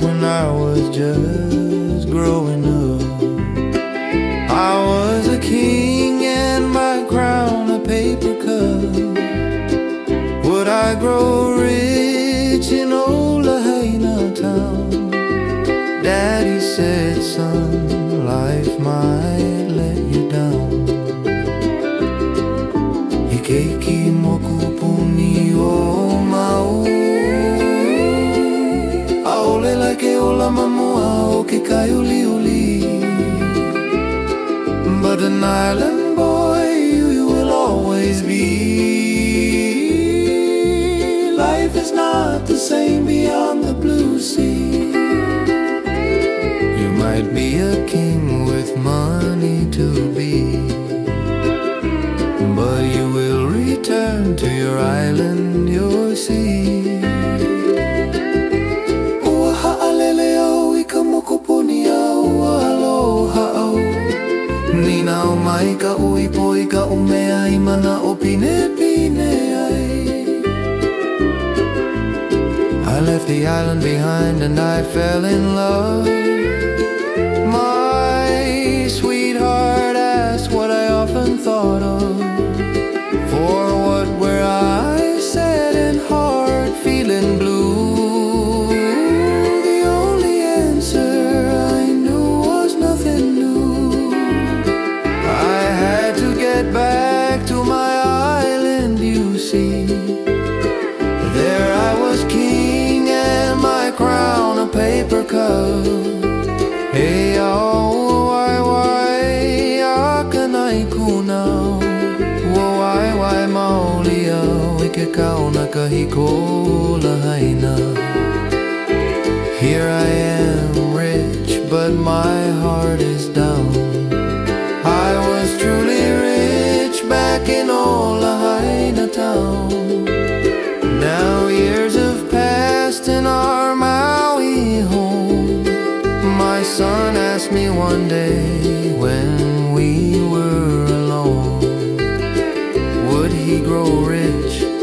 when I was just growing up. I was a king and my crown a paper cup. Would I grow rich in old Lahaina town? Daddy said, son, life might let you down. Hikeki moku island boy you will always be Life is not the same beyond the blue sea You might be a king with money to be but you will return to your island, your sea. Pine pine ai. I left the island behind and I fell in love. My sweetheart asked what I often thought of. Wike kauna kahiko lahaina. Here I am, rich, but my heart is down. I was truly rich back in old Lahaina town. Now years have passed in our Maui home. My son asked me one day when we were alone, would he grow rich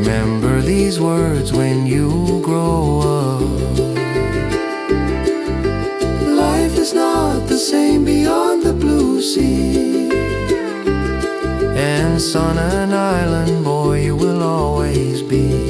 Remember these words when you grow up Life is not the same beyond the blue sea and son, an island boy you will always be.